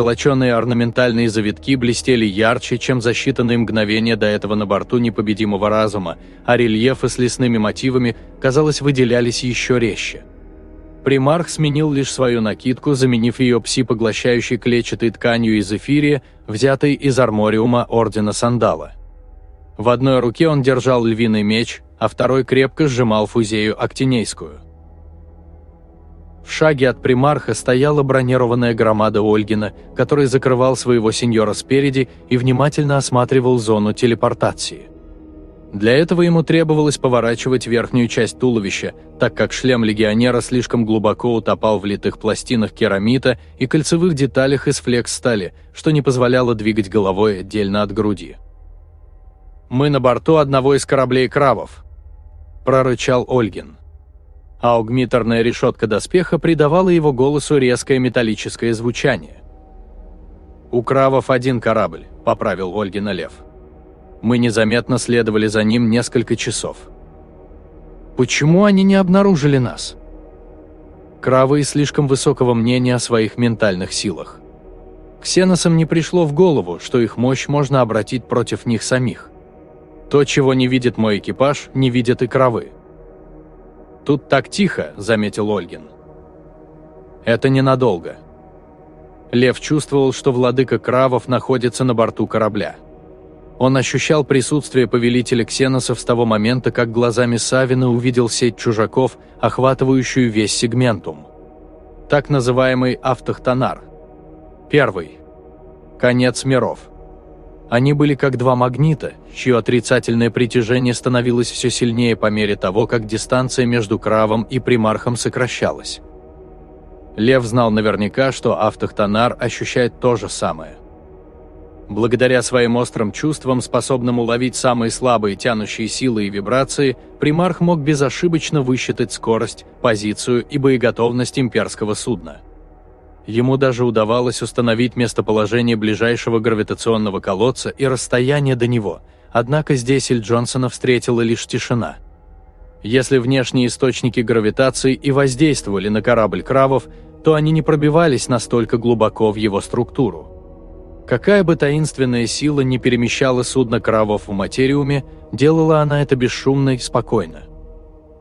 Золоченые орнаментальные завитки блестели ярче, чем за считанные мгновения до этого на борту непобедимого разума, а рельефы с лесными мотивами, казалось, выделялись еще резче. Примарх сменил лишь свою накидку, заменив ее пси-поглощающей клетчатой тканью из эфирия, взятой из армориума Ордена Сандала. В одной руке он держал львиный меч, а второй крепко сжимал фузею актинейскую. В шаге от примарха стояла бронированная громада Ольгина, который закрывал своего сеньора спереди и внимательно осматривал зону телепортации. Для этого ему требовалось поворачивать верхнюю часть туловища, так как шлем легионера слишком глубоко утопал в литых пластинах керамита и кольцевых деталях из флекс-стали, что не позволяло двигать головой отдельно от груди. «Мы на борту одного из кораблей крабов», – прорычал Ольгин аугмиторная решетка доспеха придавала его голосу резкое металлическое звучание. «У Кравов один корабль», – поправил Ольгина Лев. Мы незаметно следовали за ним несколько часов. Почему они не обнаружили нас? Кравы слишком высокого мнения о своих ментальных силах. Ксеносам не пришло в голову, что их мощь можно обратить против них самих. То, чего не видит мой экипаж, не видят и кровы. «Тут так тихо», – заметил Ольгин. «Это ненадолго». Лев чувствовал, что владыка Кравов находится на борту корабля. Он ощущал присутствие повелителя ксеносов с того момента, как глазами Савина увидел сеть чужаков, охватывающую весь сегментум. Так называемый автохтонар. Первый. Конец миров. Они были как два магнита, чье отрицательное притяжение становилось все сильнее по мере того, как дистанция между Кравом и Примархом сокращалась. Лев знал наверняка, что автохтонар ощущает то же самое. Благодаря своим острым чувствам, способным уловить самые слабые тянущие силы и вибрации, Примарх мог безошибочно высчитать скорость, позицию и боеготовность имперского судна – Ему даже удавалось установить местоположение ближайшего гравитационного колодца и расстояние до него, однако здесь Иль Джонсона встретила лишь тишина. Если внешние источники гравитации и воздействовали на корабль Кравов, то они не пробивались настолько глубоко в его структуру. Какая бы таинственная сила не перемещала судно Кравов в материуме, делала она это бесшумно и спокойно.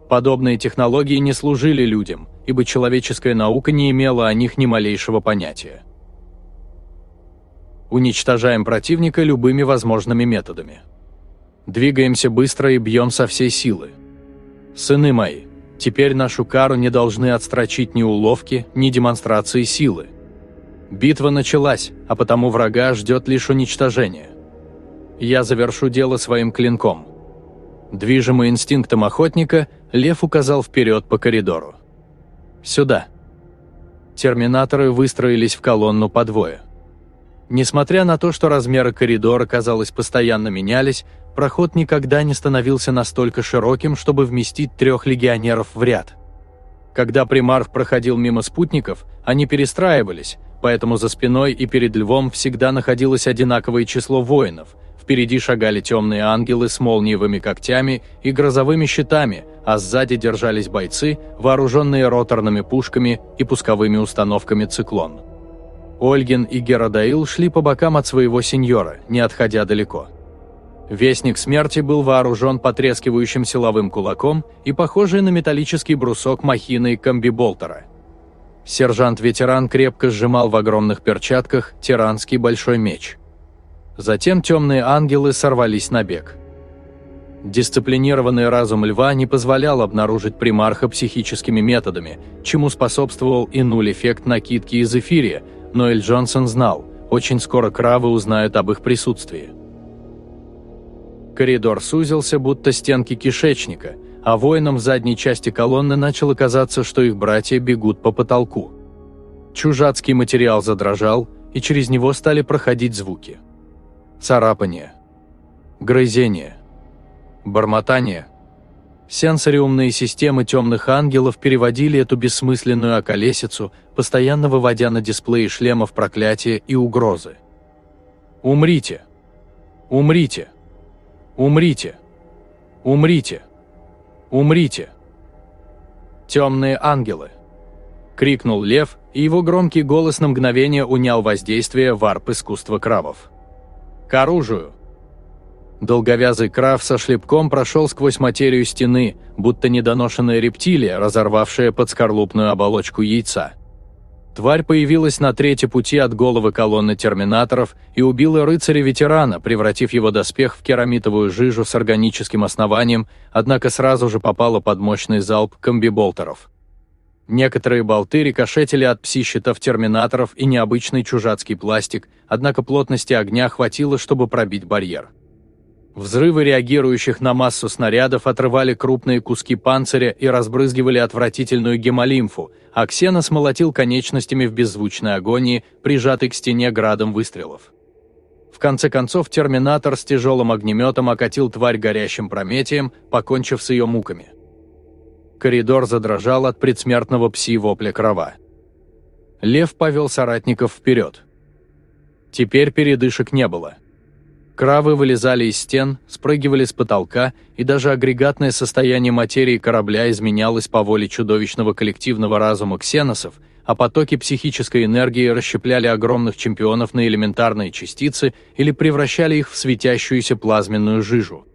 Подобные технологии не служили людям – ибо человеческая наука не имела о них ни малейшего понятия. Уничтожаем противника любыми возможными методами. Двигаемся быстро и бьем со всей силы. Сыны мои, теперь нашу кару не должны отстрочить ни уловки, ни демонстрации силы. Битва началась, а потому врага ждет лишь уничтожение. Я завершу дело своим клинком. Движимый инстинктом охотника, лев указал вперед по коридору. Сюда!» Терминаторы выстроились в колонну по двое. Несмотря на то, что размеры коридора, казалось, постоянно менялись, проход никогда не становился настолько широким, чтобы вместить трех легионеров в ряд. Когда примарх проходил мимо спутников, они перестраивались, поэтому за спиной и перед львом всегда находилось одинаковое число воинов – Впереди шагали темные ангелы с молниевыми когтями и грозовыми щитами, а сзади держались бойцы, вооруженные роторными пушками и пусковыми установками «Циклон». Ольгин и Геродаил шли по бокам от своего сеньора, не отходя далеко. Вестник смерти был вооружен потрескивающим силовым кулаком и похожий на металлический брусок махины комбиболтера. Сержант-ветеран крепко сжимал в огромных перчатках тиранский большой меч – Затем темные ангелы сорвались на бег. Дисциплинированный разум льва не позволял обнаружить примарха психическими методами, чему способствовал и нуль-эффект накидки из эфирия, но Эль Джонсон знал, очень скоро кравы узнают об их присутствии. Коридор сузился, будто стенки кишечника, а воинам в задней части колонны начало казаться, что их братья бегут по потолку. Чужацкий материал задрожал, и через него стали проходить звуки царапание, грызение, бормотание. Сенсориумные системы темных ангелов переводили эту бессмысленную околесицу, постоянно выводя на дисплеи шлемов проклятия и угрозы. «Умрите! Умрите! Умрите! Умрите! Умрите!» Темные ангелы. крикнул лев, и его громкий голос на мгновение унял воздействие варп искусства кравов. «К оружию!» Долговязый крав со шлепком прошел сквозь материю стены, будто недоношенная рептилия, разорвавшая подскорлупную оболочку яйца. Тварь появилась на третьей пути от головы колонны терминаторов и убила рыцаря-ветерана, превратив его доспех в керамитовую жижу с органическим основанием, однако сразу же попала под мощный залп комбиболтеров. Некоторые болты рикошетили от пси-щитов терминаторов и необычный чужацкий пластик, однако плотности огня хватило, чтобы пробить барьер. Взрывы реагирующих на массу снарядов отрывали крупные куски панциря и разбрызгивали отвратительную гемолимфу, а Ксена смолотил конечностями в беззвучной агонии, прижатый к стене градом выстрелов. В конце концов, терминатор с тяжелым огнеметом окатил тварь горящим прометием, покончив с ее муками. Коридор задрожал от предсмертного пси-вопля крова. Лев повел соратников вперед. Теперь передышек не было. Кравы вылезали из стен, спрыгивали с потолка, и даже агрегатное состояние материи корабля изменялось по воле чудовищного коллективного разума ксеносов, а потоки психической энергии расщепляли огромных чемпионов на элементарные частицы или превращали их в светящуюся плазменную жижу.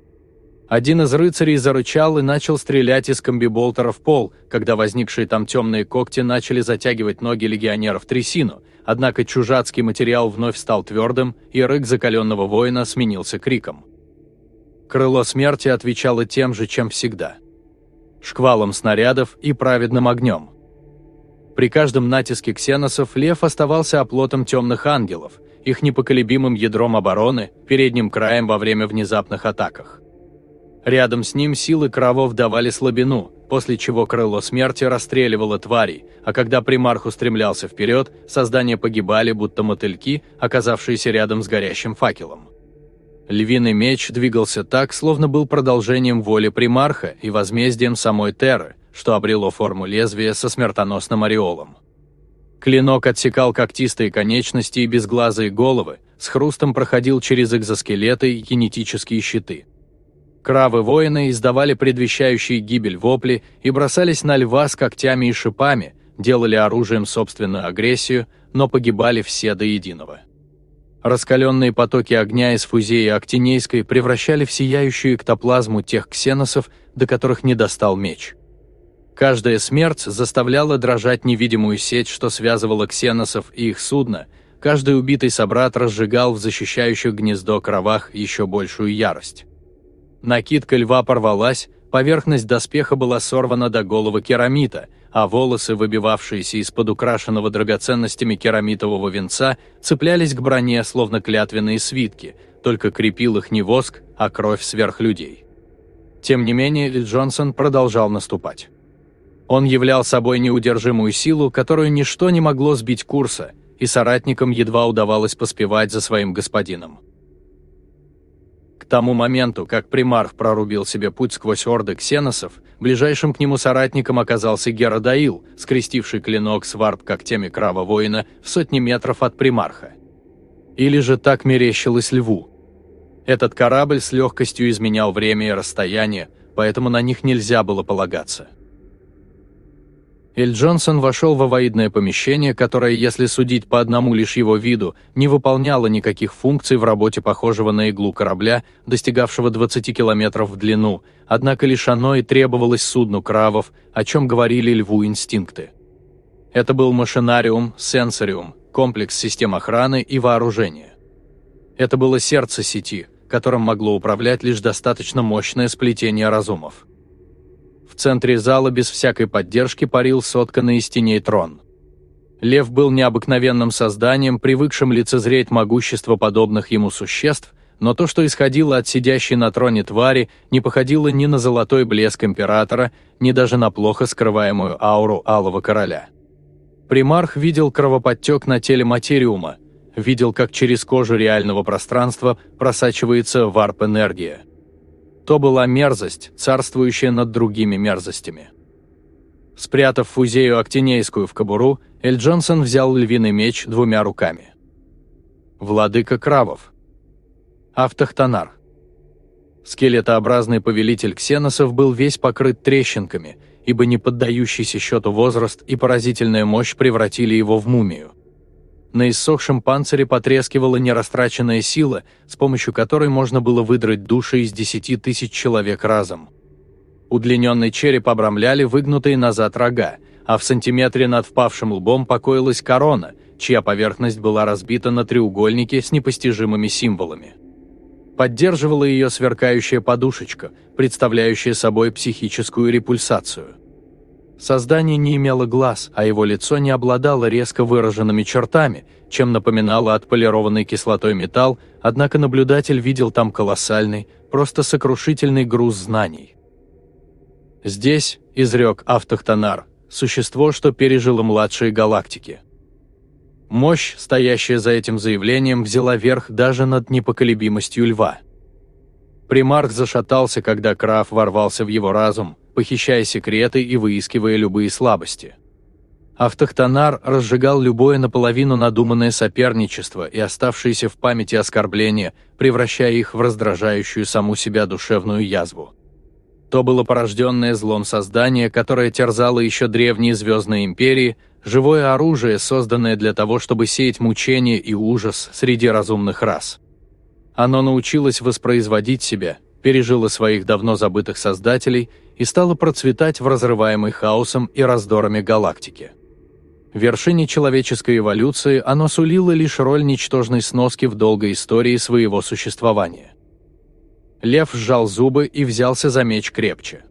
Один из рыцарей зарычал и начал стрелять из комбиболтера в пол, когда возникшие там темные когти начали затягивать ноги легионеров трясину – Однако чужацкий материал вновь стал твердым, и рык закаленного воина сменился криком. Крыло смерти отвечало тем же, чем всегда. Шквалом снарядов и праведным огнем. При каждом натиске ксеносов лев оставался оплотом темных ангелов, их непоколебимым ядром обороны, передним краем во время внезапных атаках. Рядом с ним силы кровов давали слабину, после чего крыло смерти расстреливало тварей, а когда примарх устремлялся вперед, создания погибали, будто мотыльки, оказавшиеся рядом с горящим факелом. Львиный меч двигался так, словно был продолжением воли примарха и возмездием самой Терры, что обрело форму лезвия со смертоносным ореолом. Клинок отсекал когтистые конечности и безглазые головы, с хрустом проходил через экзоскелеты и кинетические щиты – Кравы-воины издавали предвещающие гибель вопли и бросались на льва с когтями и шипами, делали оружием собственную агрессию, но погибали все до единого. Раскаленные потоки огня из фузеи Актинейской превращали в сияющую эктоплазму тех ксеносов, до которых не достал меч. Каждая смерть заставляла дрожать невидимую сеть, что связывала ксеносов и их судно, каждый убитый собрат разжигал в защищающих гнездо кровах еще большую ярость. Накидка льва порвалась, поверхность доспеха была сорвана до головы керамита, а волосы, выбивавшиеся из-под украшенного драгоценностями керамитового венца, цеплялись к броне, словно клятвенные свитки, только крепил их не воск, а кровь сверхлюдей. Тем не менее, Ли Джонсон продолжал наступать. Он являл собой неудержимую силу, которую ничто не могло сбить курса, и соратникам едва удавалось поспевать за своим господином тому моменту, как примарх прорубил себе путь сквозь орды ксеносов, ближайшим к нему соратником оказался Геродаил, скрестивший клинок с варп-когтями крава-воина в сотни метров от примарха. Или же так мерещилось льву. Этот корабль с легкостью изменял время и расстояние, поэтому на них нельзя было полагаться. Эль Джонсон вошел в авоидное помещение, которое, если судить по одному лишь его виду, не выполняло никаких функций в работе похожего на иглу корабля, достигавшего 20 километров в длину, однако лишь оно и требовалось судну кравов, о чем говорили льву инстинкты. Это был машинариум, сенсориум, комплекс систем охраны и вооружения. Это было сердце сети, которым могло управлять лишь достаточно мощное сплетение разумов. В центре зала без всякой поддержки парил сотканный из теней трон. Лев был необыкновенным созданием, привыкшим лицезреть могущество подобных ему существ, но то, что исходило от сидящей на троне твари, не походило ни на золотой блеск императора, ни даже на плохо скрываемую ауру Алого Короля. Примарх видел кровоподтек на теле материума, видел, как через кожу реального пространства просачивается варп-энергия. То была мерзость, царствующая над другими мерзостями. Спрятав фузею актинейскую в кобуру, Эль Джонсон взял львиный меч двумя руками. Владыка Кравов. Автохтонар. Скелетообразный повелитель ксеносов был весь покрыт трещинками, ибо не поддающийся счету возраст и поразительная мощь превратили его в мумию. На иссохшем панцире потрескивала нерастраченная сила, с помощью которой можно было выдрать души из десяти тысяч человек разом. Удлиненный череп обрамляли выгнутые назад рога, а в сантиметре над впавшим лбом покоилась корона, чья поверхность была разбита на треугольнике с непостижимыми символами. Поддерживала ее сверкающая подушечка, представляющая собой психическую репульсацию. Создание не имело глаз, а его лицо не обладало резко выраженными чертами, чем напоминало отполированный кислотой металл, однако наблюдатель видел там колоссальный, просто сокрушительный груз знаний. Здесь, изрек автохтонар, существо, что пережило младшие галактики. Мощь, стоящая за этим заявлением, взяла верх даже над непоколебимостью льва. Примарх зашатался, когда Краф ворвался в его разум, похищая секреты и выискивая любые слабости. Автохтонар разжигал любое наполовину надуманное соперничество и оставшиеся в памяти оскорбления, превращая их в раздражающую саму себя душевную язву. То было порожденное злом создание, которое терзало еще древние звездные империи, живое оружие, созданное для того, чтобы сеять мучения и ужас среди разумных рас. Оно научилось воспроизводить себя, пережило своих давно забытых создателей и стало процветать в разрываемой хаосом и раздорами галактики. В вершине человеческой эволюции оно сулило лишь роль ничтожной сноски в долгой истории своего существования. Лев сжал зубы и взялся за меч крепче.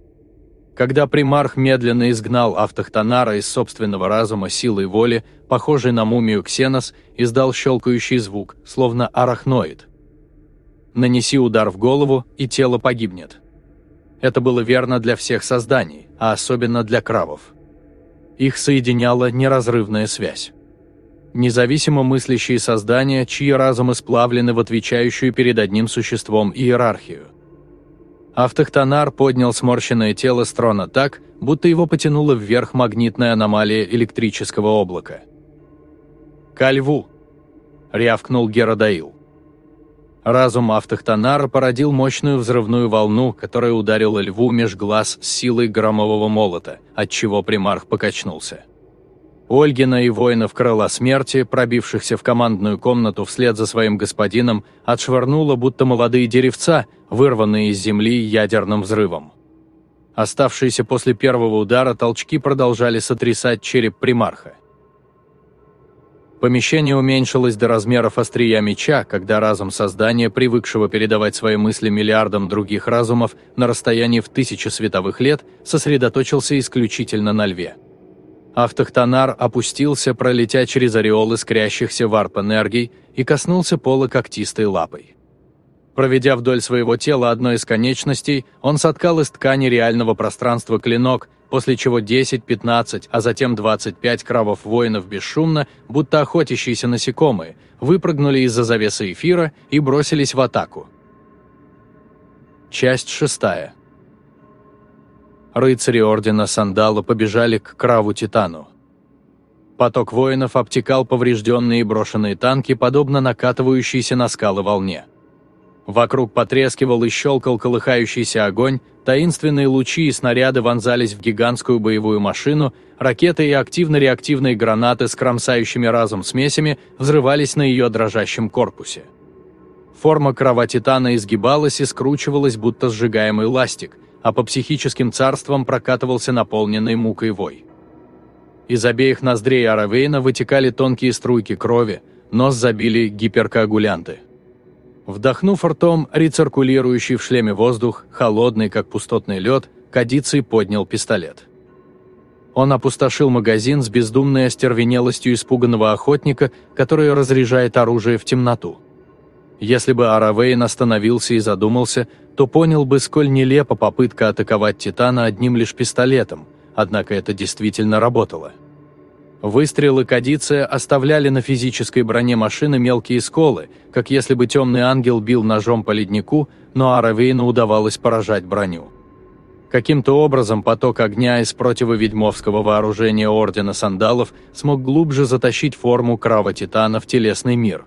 Когда примарх медленно изгнал автохтонара из собственного разума силой воли, похожий на мумию Ксенос, издал щелкающий звук, словно арахноид. Нанеси удар в голову, и тело погибнет. Это было верно для всех созданий, а особенно для кравов. Их соединяла неразрывная связь. Независимо мыслящие создания, чьи разумы сплавлены в отвечающую перед одним существом иерархию. Автохтонар поднял сморщенное тело с трона так, будто его потянуло вверх магнитная аномалия электрического облака. «Ко льву!» – рявкнул Геродаил. Разум автохтонара породил мощную взрывную волну, которая ударила льву меж глаз с силой громового молота, отчего примарх покачнулся. Ольгина и воинов крыла смерти, пробившихся в командную комнату вслед за своим господином, отшвырнуло, будто молодые деревца, вырванные из земли ядерным взрывом. Оставшиеся после первого удара толчки продолжали сотрясать череп примарха. Помещение уменьшилось до размеров острия меча, когда разум создания, привыкшего передавать свои мысли миллиардам других разумов на расстоянии в тысячи световых лет, сосредоточился исключительно на льве. Автохтонар опустился, пролетя через ореол искрящихся варп-энергий и коснулся пола когтистой лапой. Проведя вдоль своего тела одной из конечностей, он соткал из ткани реального пространства клинок – после чего 10-15, а затем 25 кравов воинов бесшумно, будто охотящиеся насекомые, выпрыгнули из-за завесы эфира и бросились в атаку. Часть шестая. Рыцари Ордена Сандала побежали к Краву-Титану. Поток воинов обтекал поврежденные и брошенные танки, подобно накатывающейся на скалы волне. Вокруг потрескивал и щелкал колыхающийся огонь, таинственные лучи и снаряды вонзались в гигантскую боевую машину, ракеты и активно-реактивные гранаты с кромсающими разум смесями взрывались на ее дрожащем корпусе. Форма крова Титана изгибалась и скручивалась, будто сжигаемый ластик, а по психическим царствам прокатывался наполненный мукой вой. Из обеих ноздрей Аравейна вытекали тонкие струйки крови, нос забили гиперкоагулянты. Вдохнув ртом рециркулирующий в шлеме воздух, холодный, как пустотный лед, Кадиций поднял пистолет. Он опустошил магазин с бездумной остервенелостью испуганного охотника, который разряжает оружие в темноту. Если бы Аравейн остановился и задумался, то понял бы, сколь нелепа попытка атаковать Титана одним лишь пистолетом, однако это действительно работало. Выстрелы Кадиция оставляли на физической броне машины мелкие сколы, как если бы темный ангел бил ножом по леднику, но Аравейну удавалось поражать броню. Каким-то образом поток огня из противоведьмовского вооружения Ордена Сандалов смог глубже затащить форму Крава Титана в телесный мир.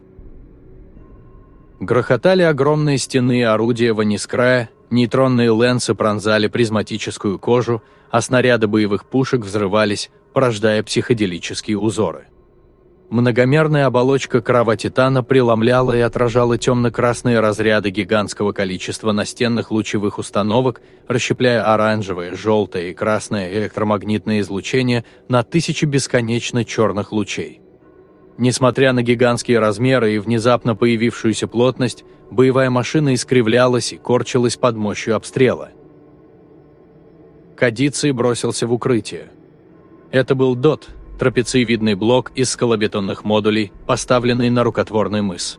Грохотали огромные стены орудия Ванискрая, нейтронные ленсы пронзали призматическую кожу, а снаряды боевых пушек взрывались, порождая психоделические узоры. Многомерная оболочка крава Титана преломляла и отражала темно-красные разряды гигантского количества настенных лучевых установок, расщепляя оранжевое, желтое и красное электромагнитное излучение на тысячи бесконечно черных лучей. Несмотря на гигантские размеры и внезапно появившуюся плотность, боевая машина искривлялась и корчилась под мощью обстрела. Кадиций бросился в укрытие. Это был ДОТ, трапециевидный блок из скалобетонных модулей, поставленный на рукотворный мыс.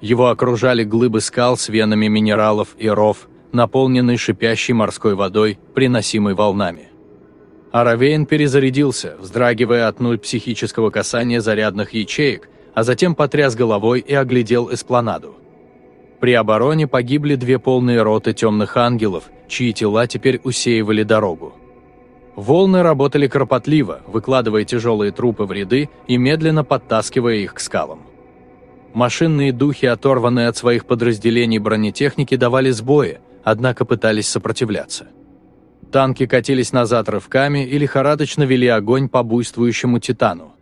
Его окружали глыбы скал с венами минералов и ров, наполненные шипящей морской водой, приносимой волнами. Аравейн перезарядился, вздрагивая от нуль психического касания зарядных ячеек, а затем потряс головой и оглядел эспланаду. При обороне погибли две полные роты темных ангелов, чьи тела теперь усеивали дорогу. Волны работали кропотливо, выкладывая тяжелые трупы в ряды и медленно подтаскивая их к скалам. Машинные духи, оторванные от своих подразделений бронетехники, давали сбои, однако пытались сопротивляться. Танки катились назад рывками и лихорадочно вели огонь по буйствующему «Титану».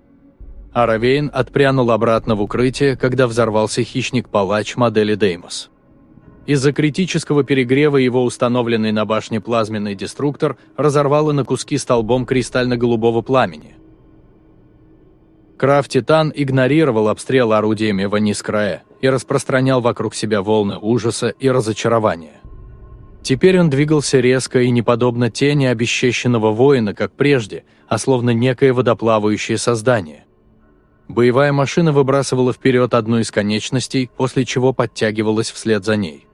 Аравейн отпрянул обратно в укрытие, когда взорвался хищник-палач модели Деймос. Из-за критического перегрева его установленный на башне плазменный деструктор разорвало на куски столбом кристально-голубого пламени. Крафт Титан игнорировал обстрел орудиями Ванискрая и распространял вокруг себя волны ужаса и разочарования. Теперь он двигался резко и неподобно тени обесчещенного воина, как прежде, а словно некое водоплавающее создание. Боевая машина выбрасывала вперед одну из конечностей, после чего подтягивалась вслед за ней.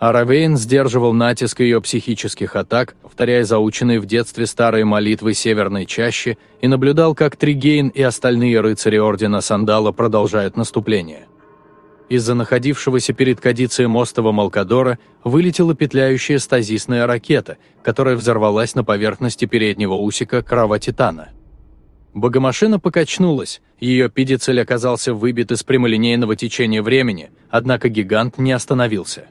Аравейн сдерживал натиск ее психических атак, повторяя заученные в детстве старые молитвы Северной Чащи, и наблюдал, как Тригейн и остальные рыцари Ордена Сандала продолжают наступление. Из-за находившегося перед кадицием острова Малкадора вылетела петляющая стазисная ракета, которая взорвалась на поверхности переднего усика крава Титана. Богомашина покачнулась, ее пидицель оказался выбит из прямолинейного течения времени, однако гигант не остановился.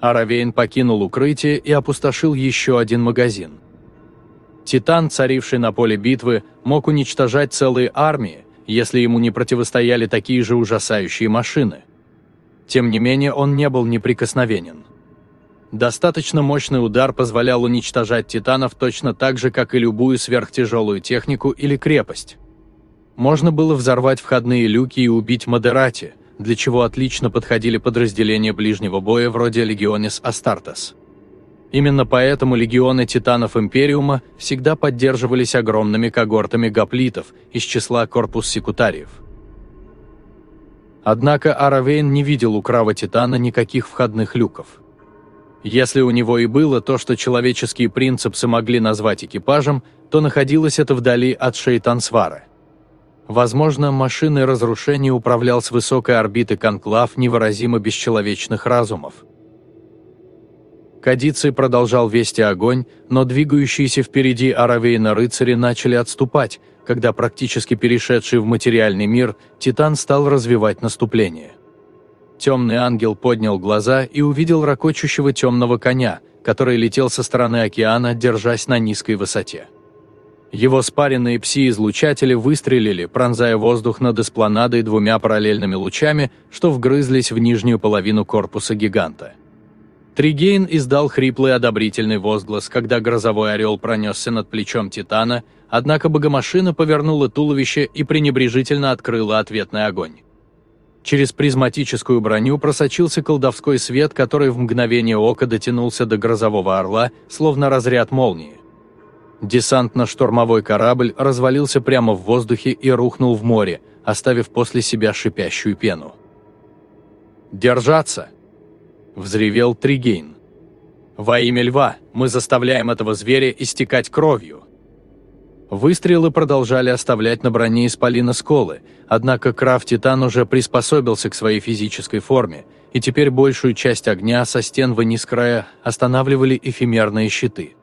Аравейн покинул укрытие и опустошил еще один магазин. Титан, царивший на поле битвы, мог уничтожать целые армии, если ему не противостояли такие же ужасающие машины. Тем не менее, он не был неприкосновенен. Достаточно мощный удар позволял уничтожать титанов точно так же, как и любую сверхтяжелую технику или крепость. Можно было взорвать входные люки и убить Модерати, для чего отлично подходили подразделения ближнего боя вроде Легионис Астартес. Именно поэтому легионы титанов Империума всегда поддерживались огромными когортами гоплитов из числа корпус секутариев. Однако Аравейн не видел у крава Титана никаких входных люков. Если у него и было то, что человеческие принципсы могли назвать экипажем, то находилось это вдали от Шейтансвара. Возможно, машиной разрушения управлял с высокой орбиты конклав невыразимо бесчеловечных разумов. Кадиций продолжал вести огонь, но двигающиеся впереди Аравейна рыцари начали отступать, когда практически перешедший в материальный мир, Титан стал развивать наступление. Темный ангел поднял глаза и увидел ракочущего темного коня, который летел со стороны океана, держась на низкой высоте. Его спаренные пси-излучатели выстрелили, пронзая воздух над эспланадой двумя параллельными лучами, что вгрызлись в нижнюю половину корпуса гиганта. Тригейн издал хриплый одобрительный возглас, когда грозовой орел пронесся над плечом Титана, однако богомашина повернула туловище и пренебрежительно открыла ответный огонь. Через призматическую броню просочился колдовской свет, который в мгновение ока дотянулся до грозового орла, словно разряд молнии. Десантно-штурмовой корабль развалился прямо в воздухе и рухнул в море, оставив после себя шипящую пену. «Держаться!» – взревел Тригейн. «Во имя льва мы заставляем этого зверя истекать кровью!» Выстрелы продолжали оставлять на броне исполина сколы, однако Крафт Титан уже приспособился к своей физической форме, и теперь большую часть огня со стен вниз края останавливали эфемерные щиты –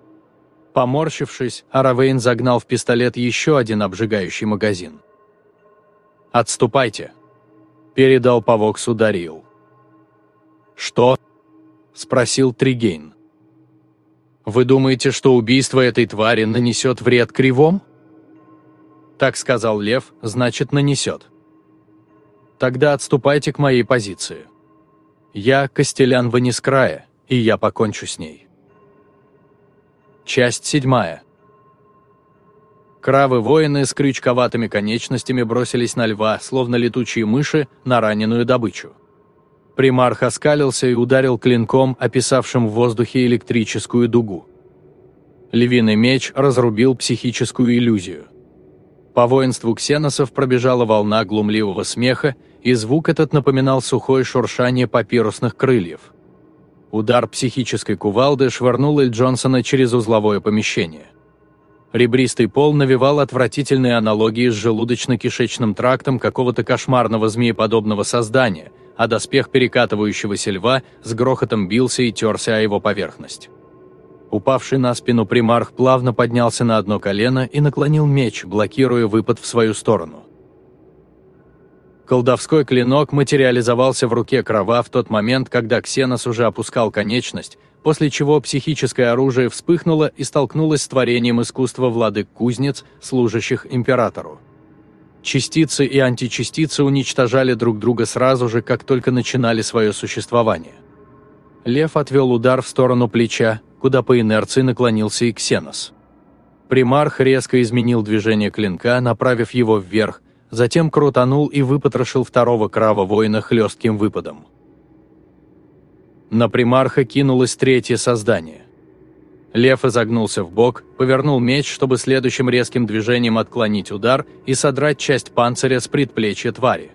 Поморщившись, Аравейн загнал в пистолет еще один обжигающий магазин. «Отступайте!» – передал по Воксу Дарил. «Что?» – спросил Тригейн. «Вы думаете, что убийство этой твари нанесет вред кривом?» «Так сказал Лев, значит, нанесет». «Тогда отступайте к моей позиции. Я Костелян Ванискрая, и я покончу с ней». Часть седьмая. Кравы-воины с крючковатыми конечностями бросились на льва, словно летучие мыши, на раненую добычу. Примарх оскалился и ударил клинком, описавшим в воздухе электрическую дугу. Львиный меч разрубил психическую иллюзию. По воинству ксеносов пробежала волна глумливого смеха, и звук этот напоминал сухое шуршание папирусных крыльев. Удар психической кувалды швырнул Эль Джонсона через узловое помещение. Ребристый пол навевал отвратительные аналогии с желудочно-кишечным трактом какого-то кошмарного змееподобного создания, а доспех перекатывающегося льва с грохотом бился и терся о его поверхность. Упавший на спину примарх плавно поднялся на одно колено и наклонил меч, блокируя выпад в свою сторону. Колдовской клинок материализовался в руке Крова в тот момент, когда Ксенос уже опускал конечность, после чего психическое оружие вспыхнуло и столкнулось с творением искусства владык-кузнец, служащих императору. Частицы и античастицы уничтожали друг друга сразу же, как только начинали свое существование. Лев отвел удар в сторону плеча, куда по инерции наклонился и Ксенос. Примарх резко изменил движение клинка, направив его вверх, затем крутанул и выпотрошил второго крава воина хлестким выпадом. На примарха кинулось третье создание. Лев изогнулся в бок, повернул меч, чтобы следующим резким движением отклонить удар и содрать часть панциря с предплечья твари.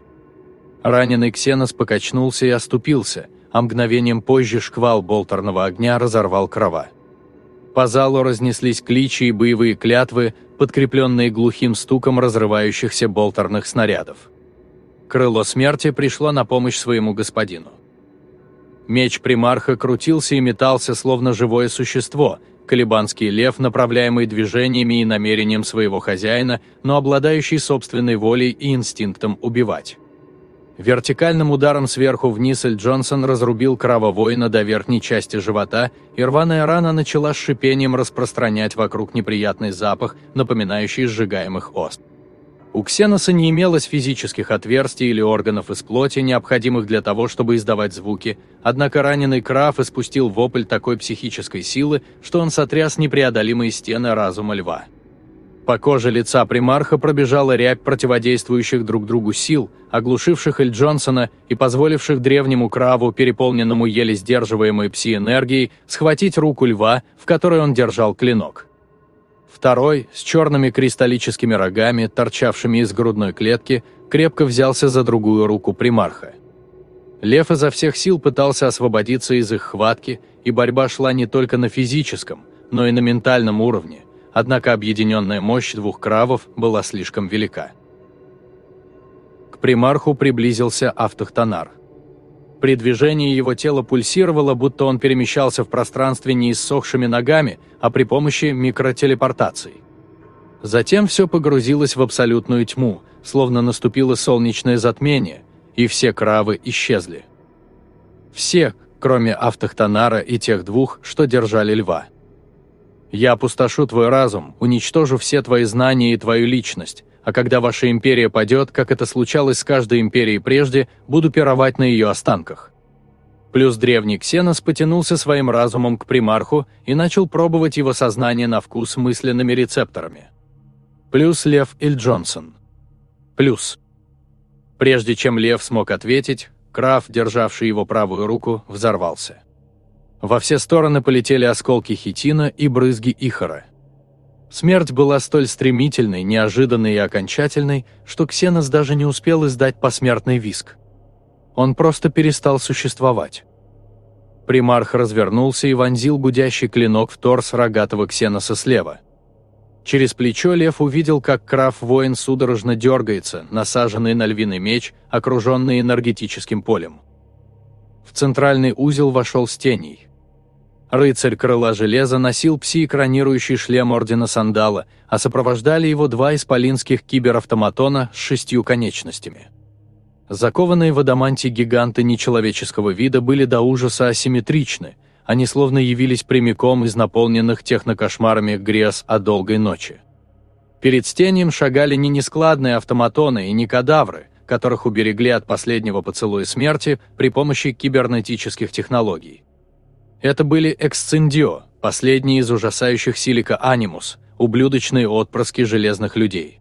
Раненый Ксенос покачнулся и оступился, а мгновением позже шквал болтерного огня разорвал крова. По залу разнеслись кличи и боевые клятвы, подкрепленные глухим стуком разрывающихся болтерных снарядов. Крыло смерти пришло на помощь своему господину. Меч примарха крутился и метался, словно живое существо, колебанский лев, направляемый движениями и намерением своего хозяина, но обладающий собственной волей и инстинктом убивать. Вертикальным ударом сверху вниз Эль Джонсон разрубил крововоина до верхней части живота, и рваная рана начала с шипением распространять вокруг неприятный запах, напоминающий сжигаемых ост. У Ксеноса не имелось физических отверстий или органов из плоти, необходимых для того, чтобы издавать звуки, однако раненый Краф испустил вопль такой психической силы, что он сотряс непреодолимые стены разума льва. По коже лица примарха пробежала рябь противодействующих друг другу сил, оглушивших Эль Джонсона и позволивших древнему Краву, переполненному еле сдерживаемой пси-энергией, схватить руку льва, в которой он держал клинок. Второй, с черными кристаллическими рогами, торчавшими из грудной клетки, крепко взялся за другую руку примарха. Лев изо всех сил пытался освободиться из их хватки, и борьба шла не только на физическом, но и на ментальном уровне – однако объединенная мощь двух кравов была слишком велика. К примарху приблизился автохтонар. При движении его тело пульсировало, будто он перемещался в пространстве не иссохшими ногами, а при помощи микротелепортации. Затем все погрузилось в абсолютную тьму, словно наступило солнечное затмение, и все кравы исчезли. Все, кроме автохтонара и тех двух, что держали льва. Я опустошу твой разум, уничтожу все твои знания и твою личность, а когда ваша империя падет, как это случалось с каждой империей прежде, буду пировать на ее останках». Плюс древний Ксенос потянулся своим разумом к примарху и начал пробовать его сознание на вкус мысленными рецепторами. Плюс Лев Иль Джонсон. Плюс. Прежде чем Лев смог ответить, Краф, державший его правую руку, взорвался. Во все стороны полетели осколки хитина и брызги ихора. Смерть была столь стремительной, неожиданной и окончательной, что Ксенос даже не успел издать посмертный виск. Он просто перестал существовать. Примарх развернулся и вонзил гудящий клинок в торс рогатого Ксеноса слева. Через плечо лев увидел, как Краф-воин судорожно дергается, насаженный на львиный меч, окруженный энергетическим полем. В центральный узел вошел Стений. Рыцарь Крыла Железа носил пси-экранирующий шлем Ордена Сандала, а сопровождали его два исполинских киберавтоматона с шестью конечностями. Закованные в адаманте гиганты нечеловеческого вида были до ужаса асимметричны, они словно явились прямиком из наполненных технокошмарами грез о долгой ночи. Перед стением шагали не нескладные автоматоны и не кадавры, которых уберегли от последнего поцелуя смерти при помощи кибернетических технологий. Это были эксциндио, последние из ужасающих силика анимус, ублюдочные отпрыски железных людей.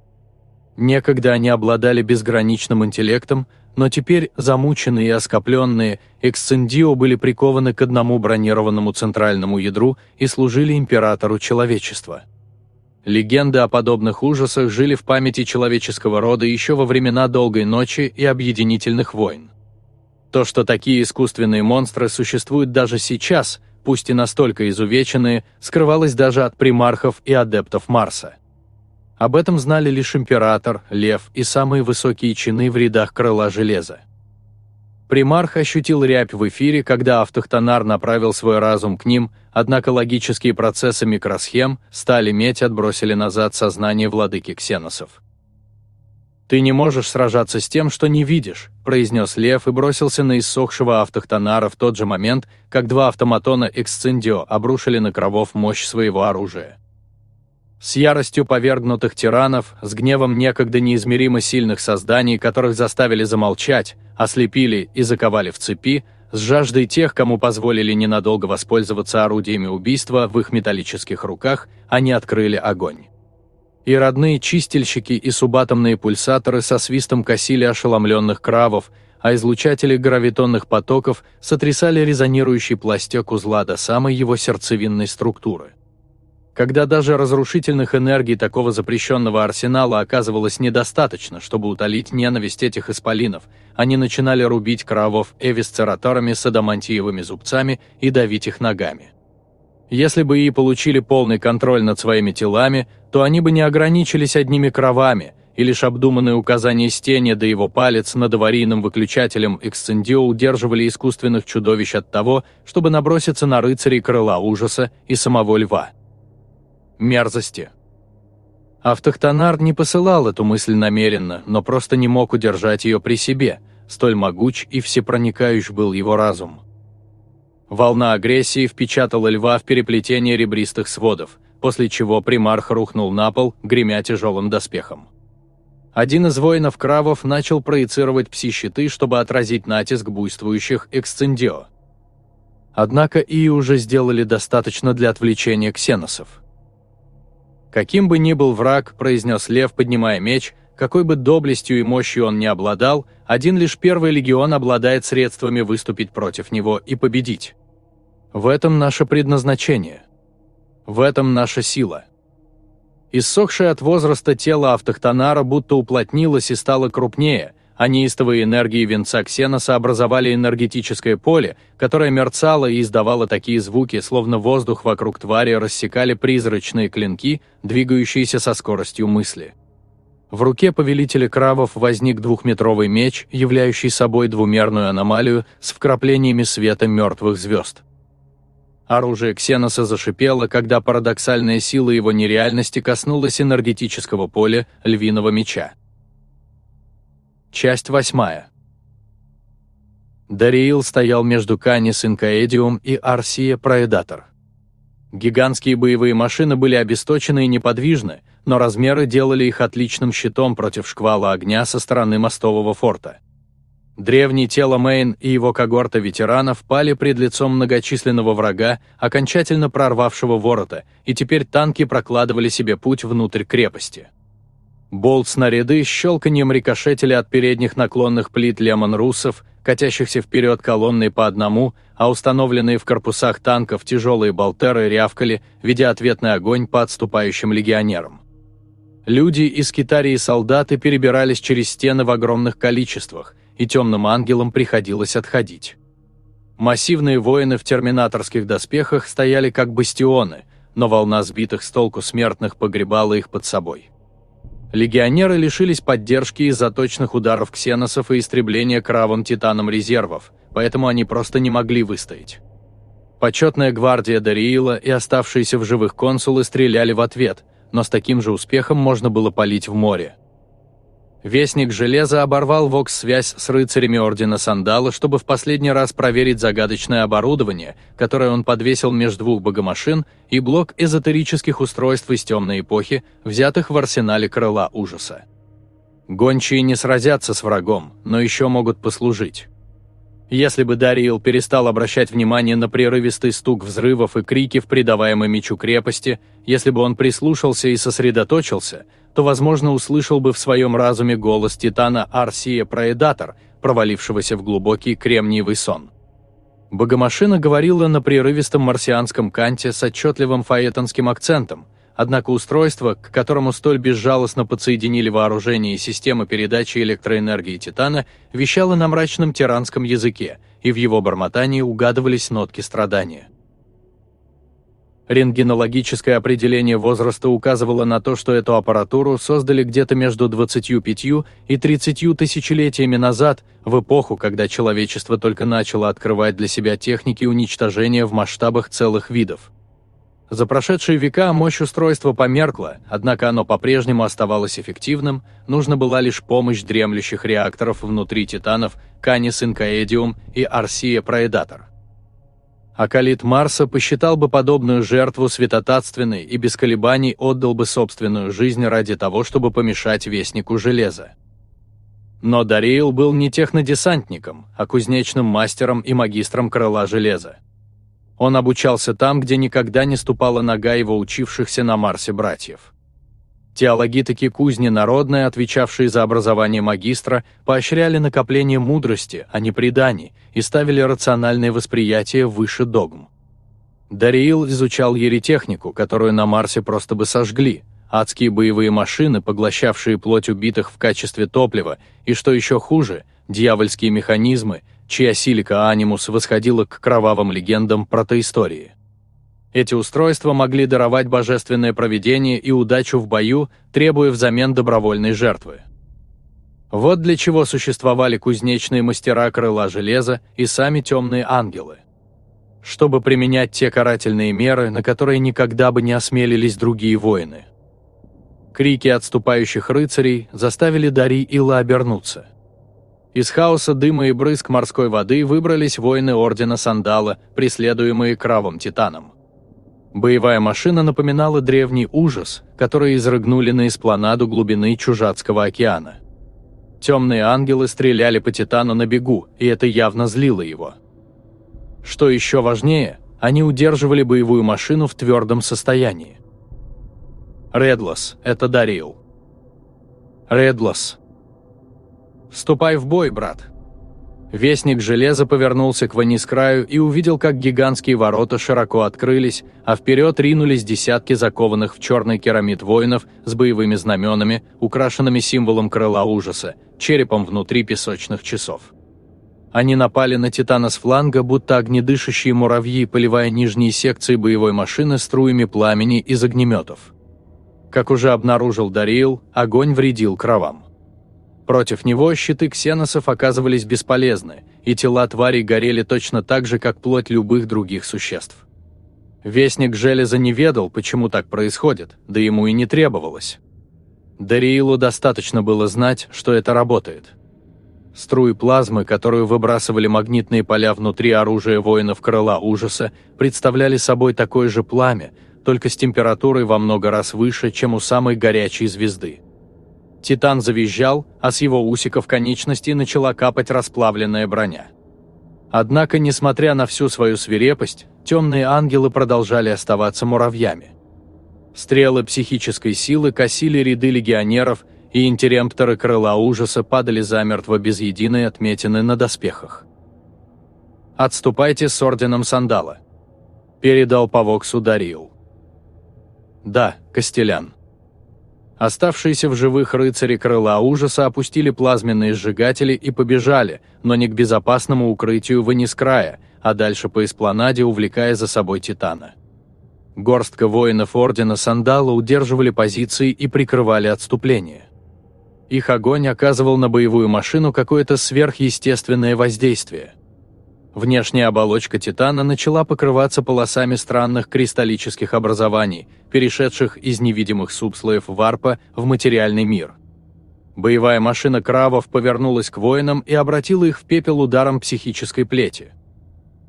Некогда они обладали безграничным интеллектом, но теперь замученные и оскопленные эксцендио были прикованы к одному бронированному центральному ядру и служили императору человечества. Легенды о подобных ужасах жили в памяти человеческого рода еще во времена Долгой Ночи и Объединительных войн. То, что такие искусственные монстры существуют даже сейчас, пусть и настолько изувеченные, скрывалось даже от примархов и адептов Марса. Об этом знали лишь император, лев и самые высокие чины в рядах крыла железа. Примарх ощутил рябь в эфире, когда автохтонар направил свой разум к ним, однако логические процессы микросхем, стали медь отбросили назад сознание владыки ксеносов. «Ты не можешь сражаться с тем, что не видишь», – произнес Лев и бросился на иссохшего автохтонара в тот же момент, как два автоматона «Эксцендио» обрушили на кровов мощь своего оружия. С яростью повергнутых тиранов, с гневом некогда неизмеримо сильных созданий, которых заставили замолчать, ослепили и заковали в цепи, с жаждой тех, кому позволили ненадолго воспользоваться орудиями убийства в их металлических руках, они открыли огонь. И родные чистильщики и субатомные пульсаторы со свистом косили ошеломленных кравов, а излучатели гравитонных потоков сотрясали резонирующий пластек узла до самой его сердцевинной структуры. Когда даже разрушительных энергий такого запрещенного арсенала оказывалось недостаточно, чтобы утолить ненависть этих исполинов, они начинали рубить кровов эвисцераторами с адамантиевыми зубцами и давить их ногами. Если бы и получили полный контроль над своими телами, то они бы не ограничились одними кровами, и лишь обдуманные указания Стеня да его палец над аварийным выключателем Эксцендио удерживали искусственных чудовищ от того, чтобы наброситься на рыцарей крыла ужаса и самого льва мерзости. Автохтонар не посылал эту мысль намеренно, но просто не мог удержать ее при себе, столь могуч и всепроникающий был его разум. Волна агрессии впечатала льва в переплетение ребристых сводов, после чего примарх рухнул на пол, гремя тяжелым доспехом. Один из воинов Кравов начал проецировать пси-щиты, чтобы отразить натиск буйствующих эксцендио. Однако и уже сделали достаточно для отвлечения ксеносов. «Каким бы ни был враг», – произнес Лев, поднимая меч, какой бы доблестью и мощью он ни обладал, один лишь первый легион обладает средствами выступить против него и победить. В этом наше предназначение. В этом наша сила. Иссохшее от возраста тело автохтонара будто уплотнилось и стало крупнее – а неистовые энергии венца Ксеноса образовали энергетическое поле, которое мерцало и издавало такие звуки, словно воздух вокруг твари рассекали призрачные клинки, двигающиеся со скоростью мысли. В руке повелителя кравов возник двухметровый меч, являющий собой двумерную аномалию с вкраплениями света мертвых звезд. Оружие Ксеноса зашипело, когда парадоксальная сила его нереальности коснулась энергетического поля львиного меча. Часть восьмая. Дариил стоял между Канис Инкаэдиум и Арсия Проэдатор. Гигантские боевые машины были обесточены и неподвижны, но размеры делали их отличным щитом против шквала огня со стороны мостового форта. Древнее тело Мейн и его когорта ветеранов пали пред лицом многочисленного врага, окончательно прорвавшего ворота, и теперь танки прокладывали себе путь внутрь крепости. Болт-снаряды с щелканьем рикошетили от передних наклонных плит лемон-русов, катящихся вперед колонной по одному, а установленные в корпусах танков тяжелые болтеры рявкали, ведя ответный огонь по отступающим легионерам. Люди из Китарии солдаты перебирались через стены в огромных количествах, и темным ангелам приходилось отходить. Массивные воины в терминаторских доспехах стояли как бастионы, но волна сбитых с толку смертных погребала их под собой. Легионеры лишились поддержки из-за точных ударов ксеносов и истребления кравом титаном резервов, поэтому они просто не могли выстоять. Почетная гвардия Дариила и оставшиеся в живых консулы стреляли в ответ, но с таким же успехом можно было палить в море. Вестник Железа оборвал вокс-связь с рыцарями Ордена Сандала, чтобы в последний раз проверить загадочное оборудование, которое он подвесил между двух богомашин, и блок эзотерических устройств из темной эпохи, взятых в арсенале Крыла Ужаса. Гончие не сразятся с врагом, но еще могут послужить. Если бы Дариил перестал обращать внимание на прерывистый стук взрывов и крики в придаваемой мечу крепости, если бы он прислушался и сосредоточился – то, возможно, услышал бы в своем разуме голос Титана Арсия Проедатор, провалившегося в глубокий кремниевый сон. Богомашина говорила на прерывистом марсианском канте с отчетливым фаэтонским акцентом, однако устройство, к которому столь безжалостно подсоединили вооружение и системы передачи электроэнергии Титана, вещало на мрачном тиранском языке, и в его бормотании угадывались нотки страдания. Рентгенологическое определение возраста указывало на то, что эту аппаратуру создали где-то между 25 и 30 тысячелетиями назад, в эпоху, когда человечество только начало открывать для себя техники уничтожения в масштабах целых видов. За прошедшие века мощь устройства померкла, однако оно по-прежнему оставалось эффективным, нужна была лишь помощь дремлющих реакторов внутри титанов Canis Incaedium и Arsia Praedator. Акалит Марса посчитал бы подобную жертву святотатственной и без колебаний отдал бы собственную жизнь ради того, чтобы помешать Вестнику Железа. Но Дариил был не технодесантником, а кузнечным мастером и магистром крыла железа. Он обучался там, где никогда не ступала нога его учившихся на Марсе братьев. Теологитики кузни народные, отвечавшие за образование магистра, поощряли накопление мудрости, а не преданий, и ставили рациональное восприятие выше догм. Дариил изучал еретехнику, которую на Марсе просто бы сожгли, адские боевые машины, поглощавшие плоть убитых в качестве топлива, и, что еще хуже, дьявольские механизмы, чья силика анимус восходила к кровавым легендам протоистории. Эти устройства могли даровать божественное провидение и удачу в бою, требуя взамен добровольной жертвы. Вот для чего существовали кузнечные мастера крыла железа и сами темные ангелы. Чтобы применять те карательные меры, на которые никогда бы не осмелились другие воины. Крики отступающих рыцарей заставили Дари Ила обернуться. Из хаоса дыма и брызг морской воды выбрались воины Ордена Сандала, преследуемые Кравом Титаном. Боевая машина напоминала древний ужас, который изрыгнули на эспланаду глубины Чужацкого океана. Темные ангелы стреляли по Титану на бегу, и это явно злило его. Что еще важнее, они удерживали боевую машину в твердом состоянии. «Редлос, это Дарил». «Редлос». «Вступай в бой, брат», Вестник железа повернулся к Ванискраю и увидел, как гигантские ворота широко открылись, а вперед ринулись десятки закованных в черный керамид воинов с боевыми знаменами, украшенными символом крыла ужаса, черепом внутри песочных часов. Они напали на Титана с фланга, будто огнедышащие муравьи, поливая нижние секции боевой машины струями пламени из огнеметов. Как уже обнаружил Дариил, огонь вредил кровам. Против него щиты ксеносов оказывались бесполезны, и тела тварей горели точно так же, как плоть любых других существ. Вестник Железа не ведал, почему так происходит, да ему и не требовалось. Дариилу достаточно было знать, что это работает. Струи плазмы, которую выбрасывали магнитные поля внутри оружия воинов крыла ужаса, представляли собой такое же пламя, только с температурой во много раз выше, чем у самой горячей звезды. Титан завизжал, а с его усиков конечностей начала капать расплавленная броня. Однако, несмотря на всю свою свирепость, темные ангелы продолжали оставаться муравьями. Стрелы психической силы косили ряды легионеров, и интеремпторы крыла ужаса падали замертво без единой отметины на доспехах. «Отступайте с орденом Сандала», – передал по Воксу Дарил. «Да, Костелян», Оставшиеся в живых рыцари крыла ужаса опустили плазменные сжигатели и побежали, но не к безопасному укрытию Ванискрая, а дальше по эспланаде, увлекая за собой Титана. Горстка воинов Ордена Сандала удерживали позиции и прикрывали отступление. Их огонь оказывал на боевую машину какое-то сверхъестественное воздействие – Внешняя оболочка Титана начала покрываться полосами странных кристаллических образований, перешедших из невидимых субслоев варпа в материальный мир. Боевая машина Кравов повернулась к воинам и обратила их в пепел ударом психической плети.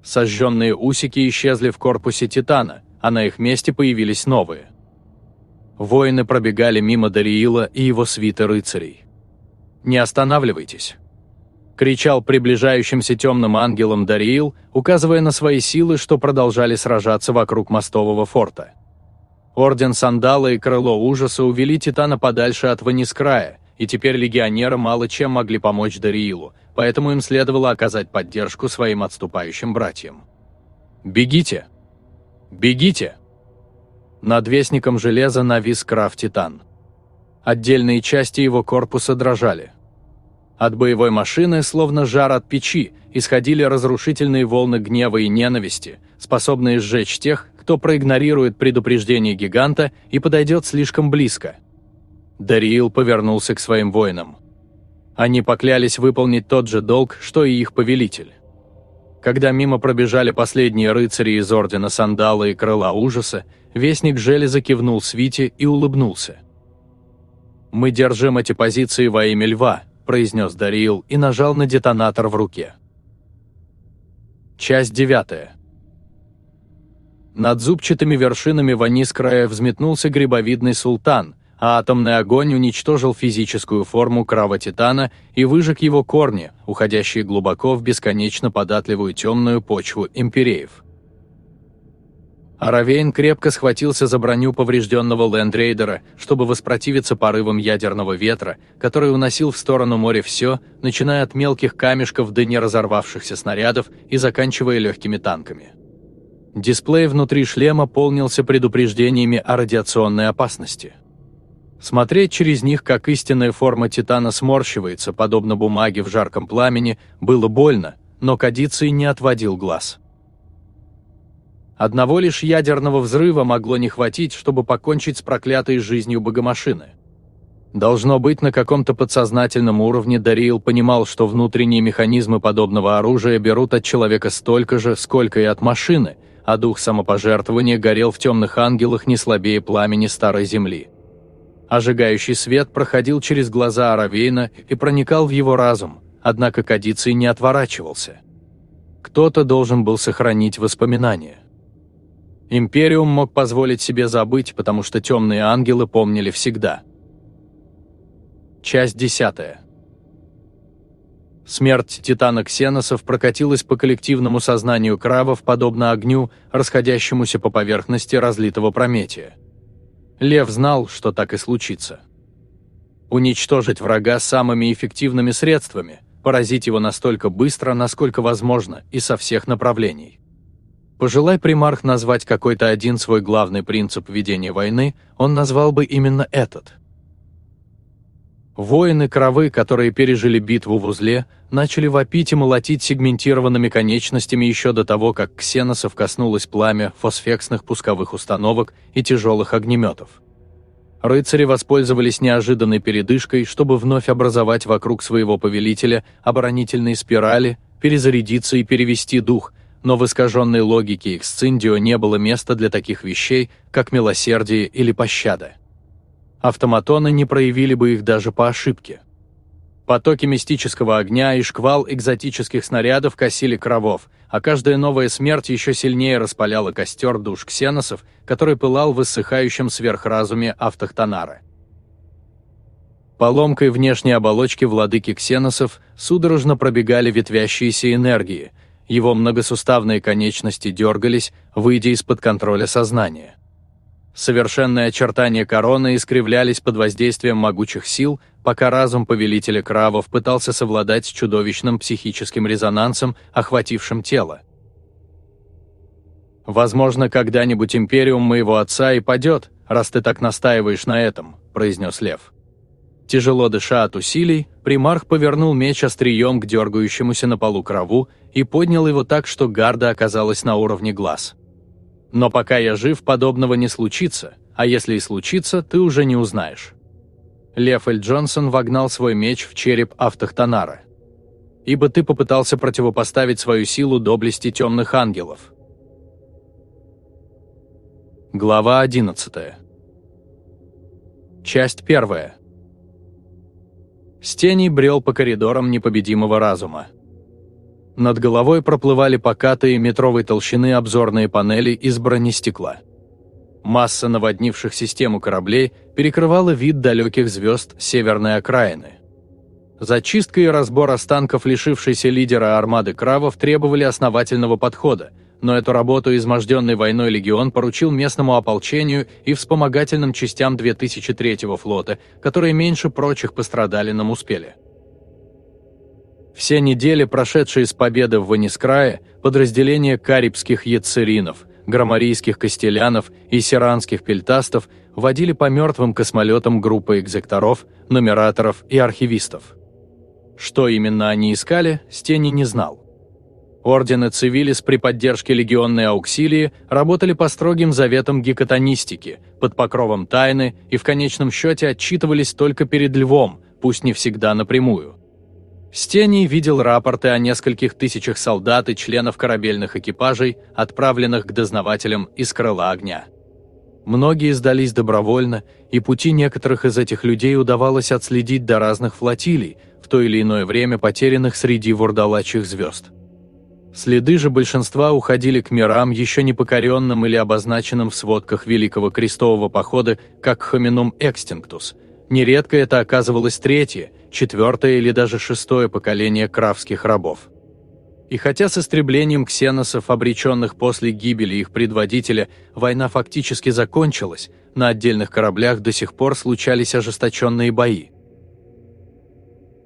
Сожженные усики исчезли в корпусе Титана, а на их месте появились новые. Воины пробегали мимо Дариила и его свиты рыцарей. «Не останавливайтесь!» – кричал приближающимся темным ангелом Дариил, указывая на свои силы, что продолжали сражаться вокруг мостового форта. Орден Сандала и Крыло Ужаса увели Титана подальше от Ванискрая, и теперь легионеры мало чем могли помочь Дариилу, поэтому им следовало оказать поддержку своим отступающим братьям. «Бегите! Бегите!» Над Вестником Железа навис Краф Титан. Отдельные части его корпуса дрожали. От боевой машины, словно жар от печи, исходили разрушительные волны гнева и ненависти, способные сжечь тех, кто проигнорирует предупреждение гиганта и подойдет слишком близко. Дариил повернулся к своим воинам. Они поклялись выполнить тот же долг, что и их повелитель. Когда мимо пробежали последние рыцари из Ордена Сандала и Крыла Ужаса, Вестник Железа кивнул Свите и улыбнулся. «Мы держим эти позиции во имя льва», – произнес Дариил и нажал на детонатор в руке. Часть девятая. Над зубчатыми вершинами Ванискрая взметнулся грибовидный султан, а атомный огонь уничтожил физическую форму крава Титана и выжег его корни, уходящие глубоко в бесконечно податливую темную почву империев. Аравейн крепко схватился за броню поврежденного лендрейдера, чтобы воспротивиться порывам ядерного ветра, который уносил в сторону моря все, начиная от мелких камешков до неразорвавшихся снарядов и заканчивая легкими танками. Дисплей внутри шлема полнился предупреждениями о радиационной опасности. Смотреть через них, как истинная форма Титана сморщивается, подобно бумаге в жарком пламени, было больно, но Кадиций не отводил глаз. Одного лишь ядерного взрыва могло не хватить, чтобы покончить с проклятой жизнью богомашины. Должно быть, на каком-то подсознательном уровне Дариил понимал, что внутренние механизмы подобного оружия берут от человека столько же, сколько и от машины, а дух самопожертвования горел в темных ангелах не слабее пламени Старой Земли. Ожигающий свет проходил через глаза Аравейна и проникал в его разум, однако Кадиций не отворачивался. Кто-то должен был сохранить воспоминания. Империум мог позволить себе забыть, потому что темные ангелы помнили всегда. Часть десятая. Смерть титана Ксеносов прокатилась по коллективному сознанию крабов, подобно огню, расходящемуся по поверхности разлитого прометия. Лев знал, что так и случится. Уничтожить врага самыми эффективными средствами, поразить его настолько быстро, насколько возможно, и со всех направлений. Пожелай примарх назвать какой-то один свой главный принцип ведения войны, он назвал бы именно этот. Воины кровы, которые пережили битву в узле, начали вопить и молотить сегментированными конечностями еще до того, как ксеносов коснулось пламя фосфексных пусковых установок и тяжелых огнеметов. Рыцари воспользовались неожиданной передышкой, чтобы вновь образовать вокруг своего повелителя оборонительные спирали, перезарядиться и перевести дух – но в искаженной логике Эксциндио не было места для таких вещей, как милосердие или пощада. Автоматоны не проявили бы их даже по ошибке. Потоки мистического огня и шквал экзотических снарядов косили кровов, а каждая новая смерть еще сильнее распаляла костер душ ксеносов, который пылал в иссыхающем сверхразуме автохтонара. Поломкой внешней оболочки владыки ксеносов судорожно пробегали ветвящиеся энергии – его многосуставные конечности дергались, выйдя из-под контроля сознания. Совершенные очертания короны искривлялись под воздействием могучих сил, пока разум повелителя Кравов пытался совладать с чудовищным психическим резонансом, охватившим тело. «Возможно, когда-нибудь империум моего отца и падет, раз ты так настаиваешь на этом», – произнес Лев. Тяжело дыша от усилий, примарх повернул меч острием к дергающемуся на полу крову и поднял его так, что гарда оказалась на уровне глаз. «Но пока я жив, подобного не случится, а если и случится, ты уже не узнаешь». Лев Эль Джонсон вогнал свой меч в череп автохтонара. «Ибо ты попытался противопоставить свою силу доблести темных ангелов». Глава 11. Часть первая. Стений брел по коридорам непобедимого разума. Над головой проплывали покатые метровой толщины обзорные панели из бронестекла. Масса наводнивших систему кораблей перекрывала вид далеких звезд северной окраины. Зачистка и разбор останков лишившейся лидера армады Кравов требовали основательного подхода, но эту работу изможденный войной легион поручил местному ополчению и вспомогательным частям 2003 флота, которые меньше прочих пострадали на Муспеле. Все недели, прошедшие с победы в Ванискрае, подразделения карибских яцеринов, громарийских костелянов и сиранских пельтастов водили по мертвым космолетам группы экзекторов, нумераторов и архивистов. Что именно они искали, Стени не знал. Ордены Цивилис при поддержке легионной ауксилии работали по строгим заветам гекатонистики, под покровом тайны и в конечном счете отчитывались только перед львом, пусть не всегда напрямую. Стений видел рапорты о нескольких тысячах солдат и членов корабельных экипажей, отправленных к дознавателям из крыла огня. Многие сдались добровольно, и пути некоторых из этих людей удавалось отследить до разных флотилий, в то или иное время потерянных среди вурдалачьих звезд. Следы же большинства уходили к мирам, еще не покоренным или обозначенным в сводках Великого Крестового Похода как хоминум экстинктус. Нередко это оказывалось третье, четвертое или даже шестое поколение кравских рабов. И хотя с истреблением ксеносов, обреченных после гибели их предводителя, война фактически закончилась, на отдельных кораблях до сих пор случались ожесточенные бои.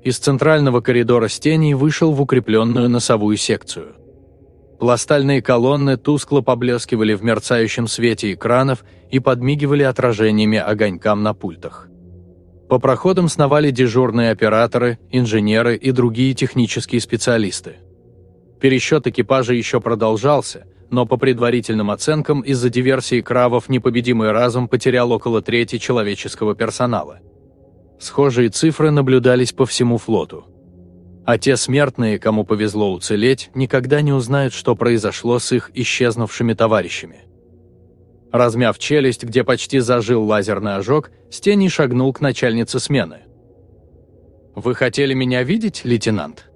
Из центрального коридора стеней вышел в укрепленную носовую секцию. Пластальные колонны тускло поблескивали в мерцающем свете экранов и подмигивали отражениями огонькам на пультах. По проходам сновали дежурные операторы, инженеры и другие технические специалисты. Пересчет экипажа еще продолжался, но по предварительным оценкам из-за диверсии кравов непобедимый разум потерял около трети человеческого персонала. Схожие цифры наблюдались по всему флоту. А те смертные, кому повезло уцелеть, никогда не узнают, что произошло с их исчезнувшими товарищами. Размяв челюсть, где почти зажил лазерный ожог, Стений шагнул к начальнице смены. «Вы хотели меня видеть, лейтенант?»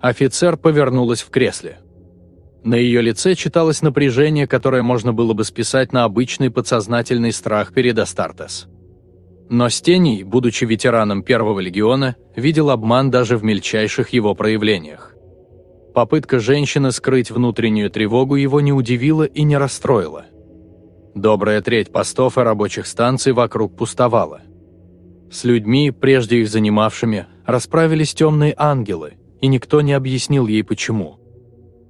Офицер повернулась в кресле. На ее лице читалось напряжение, которое можно было бы списать на обычный подсознательный страх перед Астартес. Но Стений, будучи ветераном Первого легиона, видел обман даже в мельчайших его проявлениях. Попытка женщины скрыть внутреннюю тревогу его не удивила и не расстроила. Добрая треть постов и рабочих станций вокруг пустовала. С людьми, прежде их занимавшими, расправились темные ангелы, и никто не объяснил ей почему.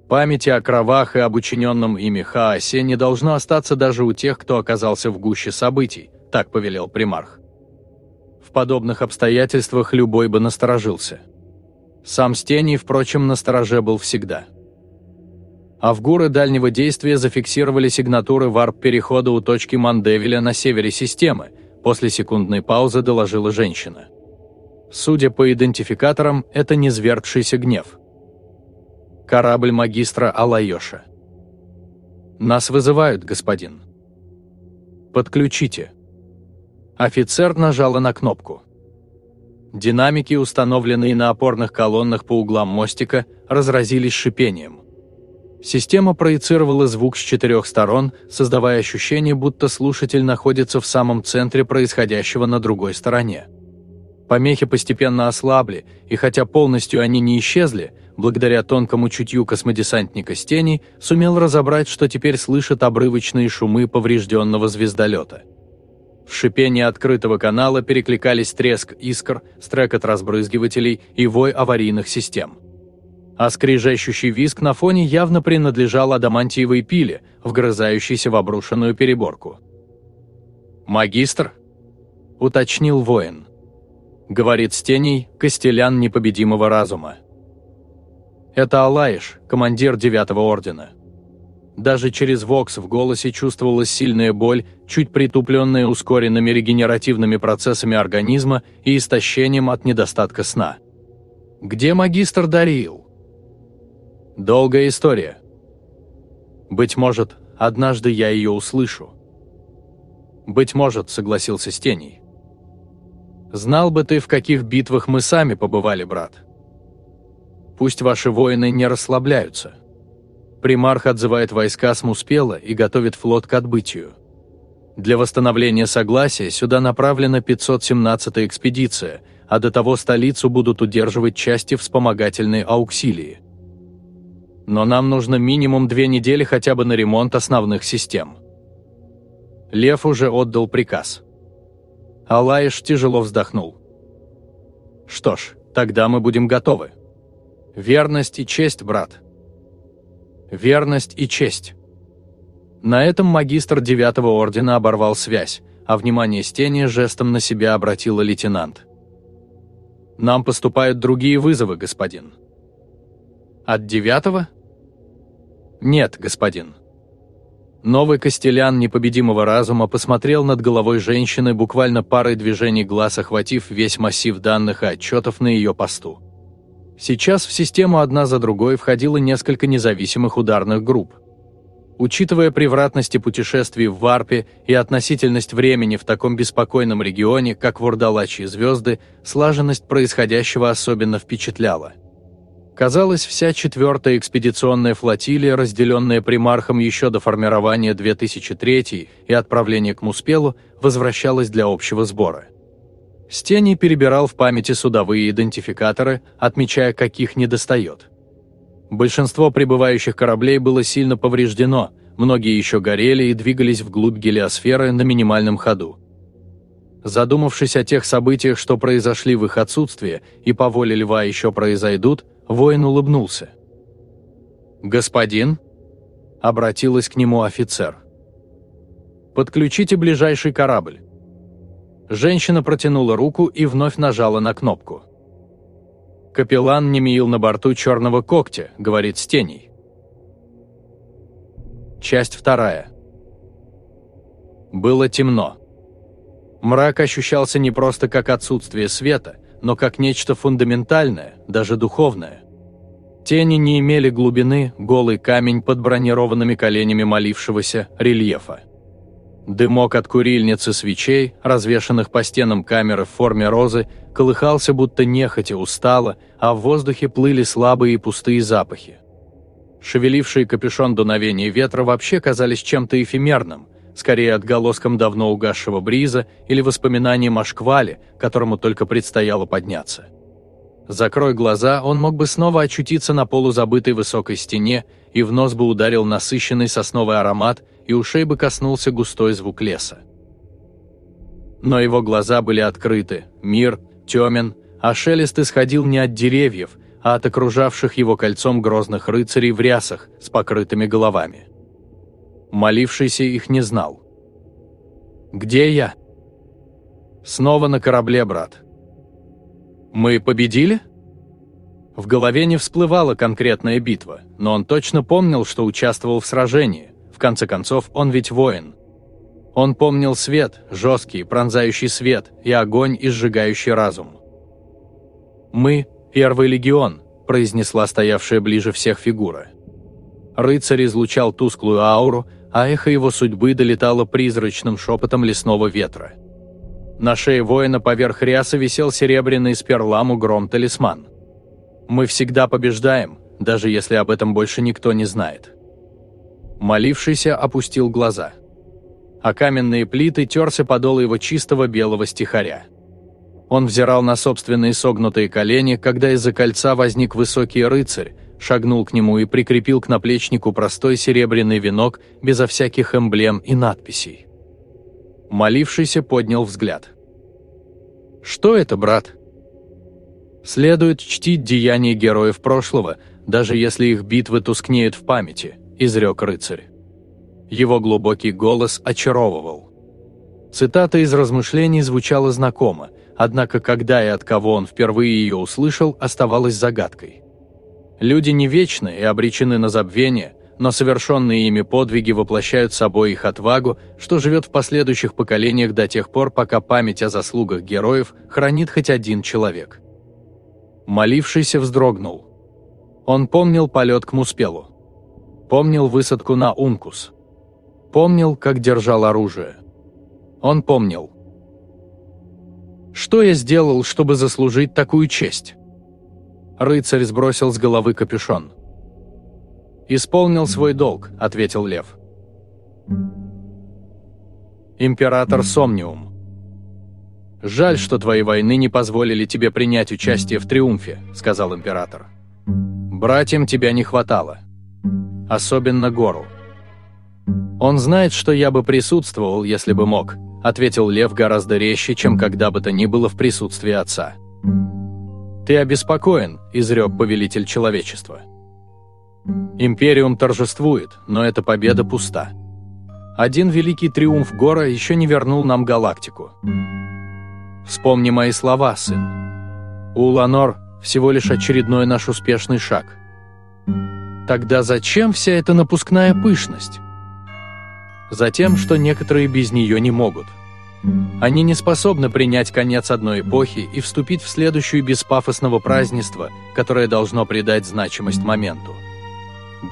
Памяти о кровах и обучененном ими хаосе не должно остаться даже у тех, кто оказался в гуще событий, так повелел примарх подобных обстоятельствах любой бы насторожился. Сам Стений, впрочем, настороже был всегда. Авгуры дальнего действия зафиксировали сигнатуры варп-перехода у точки Мандевеля на севере системы, после секундной паузы доложила женщина. Судя по идентификаторам, это не низвергшийся гнев. Корабль магистра Алайоша. «Нас вызывают, господин». «Подключите». Офицер нажала на кнопку. Динамики, установленные на опорных колоннах по углам мостика, разразились шипением. Система проецировала звук с четырех сторон, создавая ощущение, будто слушатель находится в самом центре происходящего на другой стороне. Помехи постепенно ослабли, и хотя полностью они не исчезли, благодаря тонкому чутью космодесантника Стени сумел разобрать, что теперь слышит обрывочные шумы поврежденного звездолета – в шипении открытого канала перекликались треск искр, стрекот разбрызгивателей и вой аварийных систем. А скрижащущий виск на фоне явно принадлежал адамантиевой пиле, вгрызающейся в обрушенную переборку. «Магистр?» – уточнил воин. Говорит Стений, костелян непобедимого разума. Это Алаиш, командир девятого ордена. Даже через вокс в голосе чувствовалась сильная боль, чуть притупленная ускоренными регенеративными процессами организма и истощением от недостатка сна. «Где магистр Дариил?» «Долгая история. Быть может, однажды я ее услышу». «Быть может», — согласился Стений. Знал бы ты, в каких битвах мы сами побывали, брат. Пусть ваши воины не расслабляются. Примарх отзывает войска с Муспела и готовит флот к отбытию. Для восстановления согласия сюда направлена 517-я экспедиция, а до того столицу будут удерживать части вспомогательной ауксилии. Но нам нужно минимум две недели хотя бы на ремонт основных систем. Лев уже отдал приказ. Алаиш тяжело вздохнул. «Что ж, тогда мы будем готовы. Верность и честь, брат. Верность и честь». На этом магистр девятого ордена оборвал связь, а внимание Стени жестом на себя обратила лейтенант. «Нам поступают другие вызовы, господин». «От девятого?» «Нет, господин». Новый Костелян непобедимого разума посмотрел над головой женщины буквально парой движений глаз, охватив весь массив данных и отчетов на ее посту. Сейчас в систему одна за другой входило несколько независимых ударных групп. Учитывая превратности путешествий в Варпе и относительность времени в таком беспокойном регионе, как Вурдалачьи звезды, слаженность происходящего особенно впечатляла – Казалось, вся четвертая экспедиционная флотилия, разделенная примархом еще до формирования 2003 и отправления к Муспелу, возвращалась для общего сбора. Стени перебирал в памяти судовые идентификаторы, отмечая, каких недостает. Большинство прибывающих кораблей было сильно повреждено, многие еще горели и двигались вглубь гелиосферы на минимальном ходу. Задумавшись о тех событиях, что произошли в их отсутствие и по воле льва еще произойдут, Воин улыбнулся. «Господин?» – обратилась к нему офицер. «Подключите ближайший корабль». Женщина протянула руку и вновь нажала на кнопку. «Капеллан Немиил на борту черного когтя», – говорит Стений. Часть вторая. Было темно. Мрак ощущался не просто как отсутствие света, но как нечто фундаментальное, даже духовное. Тени не имели глубины, голый камень под бронированными коленями молившегося рельефа. Дымок от курильницы свечей, развешанных по стенам камеры в форме розы, колыхался будто нехотя устало, а в воздухе плыли слабые и пустые запахи. Шевелившие капюшон дуновения ветра вообще казались чем-то эфемерным, скорее отголоском давно угасшего бриза или воспоминанием о шквале, которому только предстояло подняться. Закрой глаза, он мог бы снова очутиться на полузабытой высокой стене, и в нос бы ударил насыщенный сосновый аромат, и ушей бы коснулся густой звук леса. Но его глаза были открыты, мир темен, а шелест исходил не от деревьев, а от окружавших его кольцом грозных рыцарей в рясах с покрытыми головами. Молившийся их не знал. «Где я?» «Снова на корабле, брат». «Мы победили?» В голове не всплывала конкретная битва, но он точно помнил, что участвовал в сражении. В конце концов, он ведь воин. Он помнил свет, жесткий, пронзающий свет, и огонь, изжигающий разум. «Мы – первый легион», – произнесла стоявшая ближе всех фигура. Рыцарь излучал тусклую ауру, а эхо его судьбы долетало призрачным шепотом лесного ветра. На шее воина поверх ряса висел серебряный с перламу гром-талисман. «Мы всегда побеждаем, даже если об этом больше никто не знает». Молившийся опустил глаза. А каменные плиты терся подол его чистого белого стихаря. Он взирал на собственные согнутые колени, когда из-за кольца возник высокий рыцарь, шагнул к нему и прикрепил к наплечнику простой серебряный венок безо всяких эмблем и надписей. Молившийся поднял взгляд. «Что это, брат?» «Следует чтить деяния героев прошлого, даже если их битвы тускнеют в памяти», – изрек рыцарь. Его глубокий голос очаровывал. Цитата из размышлений звучала знакомо, однако когда и от кого он впервые ее услышал, оставалась загадкой. Люди не вечны и обречены на забвение, но совершенные ими подвиги воплощают собой их отвагу, что живет в последующих поколениях до тех пор, пока память о заслугах героев хранит хоть один человек. Молившийся вздрогнул. Он помнил полет к Муспелу. Помнил высадку на Ункус. Помнил, как держал оружие. Он помнил. Что я сделал, чтобы заслужить такую честь?» Рыцарь сбросил с головы капюшон. «Исполнил свой долг», — ответил Лев. Император Сомниум. «Жаль, что твои войны не позволили тебе принять участие в триумфе», — сказал император. «Братьям тебя не хватало. Особенно Гору. Он знает, что я бы присутствовал, если бы мог», — ответил Лев гораздо резче, чем когда бы то ни было в присутствии отца. «Ты обеспокоен», – изрек повелитель человечества. «Империум торжествует, но эта победа пуста. Один великий триумф Гора еще не вернул нам галактику. Вспомни мои слова, сын. Уланор – всего лишь очередной наш успешный шаг. Тогда зачем вся эта напускная пышность? Затем, что некоторые без нее не могут – они не способны принять конец одной эпохи и вступить в следующую без пафосного празднества, которое должно придать значимость моменту.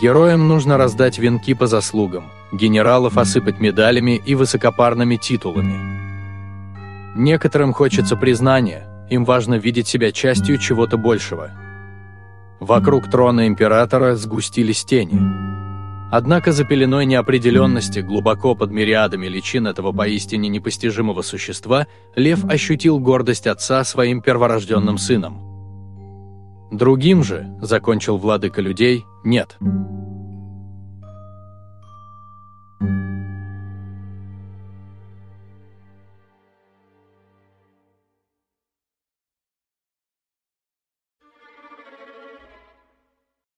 Героям нужно раздать венки по заслугам, генералов осыпать медалями и высокопарными титулами. Некоторым хочется признания, им важно видеть себя частью чего-то большего. Вокруг трона императора сгустились тени. Однако за пеленой неопределенности, глубоко под мириадами личин этого поистине непостижимого существа, Лев ощутил гордость отца своим перворожденным сыном. Другим же, закончил владыка людей, нет.